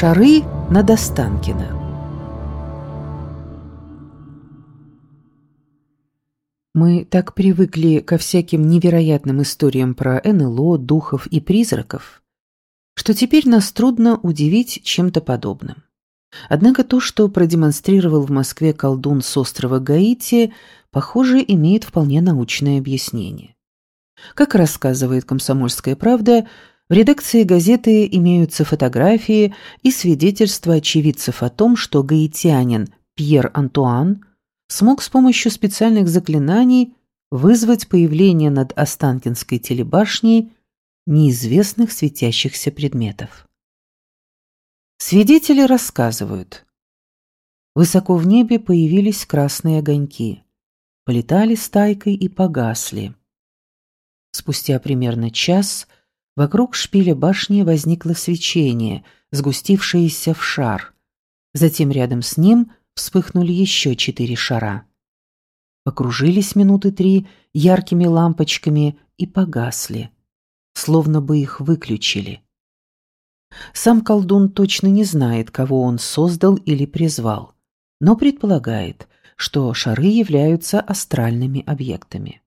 Шары над Останкино. Мы так привыкли ко всяким невероятным историям про НЛО, духов и призраков, что теперь нас трудно удивить чем-то подобным. Однако то, что продемонстрировал в Москве колдун с острова Гаити, похоже, имеет вполне научное объяснение. Как рассказывает «Комсомольская правда», в редакции газеты имеются фотографии и свидетельства очевидцев о том, что гаитянин Пьер Антуан смог с помощью специальных заклинаний вызвать появление над Останкинской телебашней неизвестных светящихся предметов. Свидетели рассказывают. Высоко в небе появились красные огоньки, полетали стайкой и погасли. Спустя примерно час – Вокруг шпиля башни возникло свечение, сгустившееся в шар. Затем рядом с ним вспыхнули еще четыре шара. Покружились минуты три яркими лампочками и погасли, словно бы их выключили. Сам колдун точно не знает, кого он создал или призвал, но предполагает, что шары являются астральными объектами.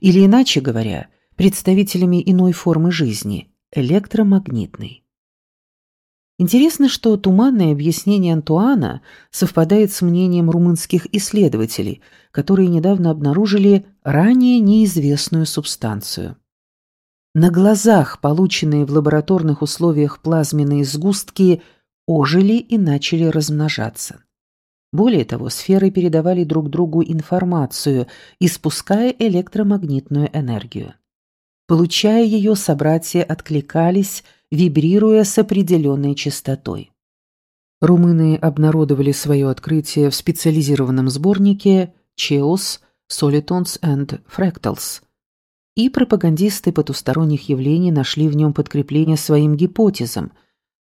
Или иначе говоря, представителями иной формы жизни – электромагнитной. Интересно, что туманное объяснение Антуана совпадает с мнением румынских исследователей, которые недавно обнаружили ранее неизвестную субстанцию. На глазах полученные в лабораторных условиях плазменные сгустки ожили и начали размножаться. Более того, сферы передавали друг другу информацию, испуская электромагнитную энергию. Получая ее, собратья откликались, вибрируя с определенной частотой. Румыны обнародовали свое открытие в специализированном сборнике «Cheos, Solitons and Fractals», и пропагандисты потусторонних явлений нашли в нем подкрепление своим гипотезам,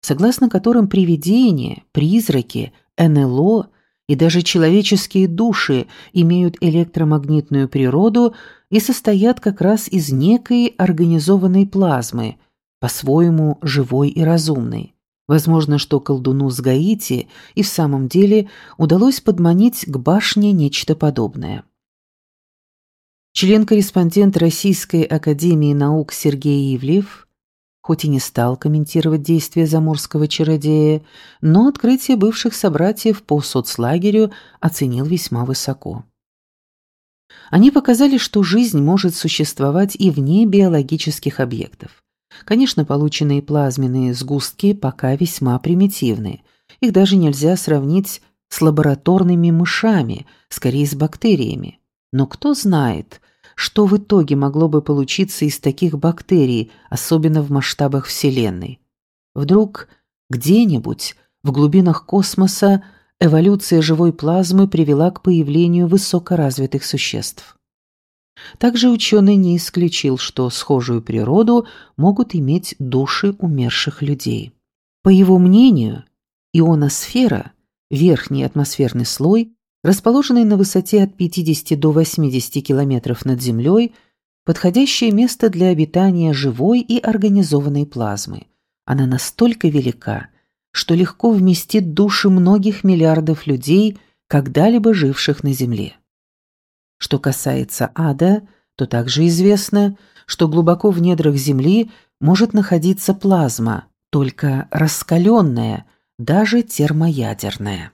согласно которым привидения, призраки, НЛО и даже человеческие души имеют электромагнитную природу и состоят как раз из некой организованной плазмы, по-своему живой и разумной. Возможно, что колдуну с Гаити и в самом деле удалось подманить к башне нечто подобное. Член-корреспондент Российской академии наук Сергей Ивлев хоть и не стал комментировать действия заморского чародея, но открытие бывших собратьев по соцлагерю оценил весьма высоко. Они показали, что жизнь может существовать и вне биологических объектов. Конечно, полученные плазменные сгустки пока весьма примитивны. Их даже нельзя сравнить с лабораторными мышами, скорее с бактериями. Но кто знает, что в итоге могло бы получиться из таких бактерий, особенно в масштабах Вселенной? Вдруг где-нибудь в глубинах космоса эволюция живой плазмы привела к появлению высокоразвитых существ. Также ученый не исключил, что схожую природу могут иметь души умерших людей. По его мнению, ионосфера, верхний атмосферный слой, расположенный на высоте от 50 до 80 километров над Землей, подходящее место для обитания живой и организованной плазмы. Она настолько велика, что легко вместит души многих миллиардов людей, когда-либо живших на Земле. Что касается ада, то также известно, что глубоко в недрах Земли может находиться плазма, только раскаленная, даже термоядерная.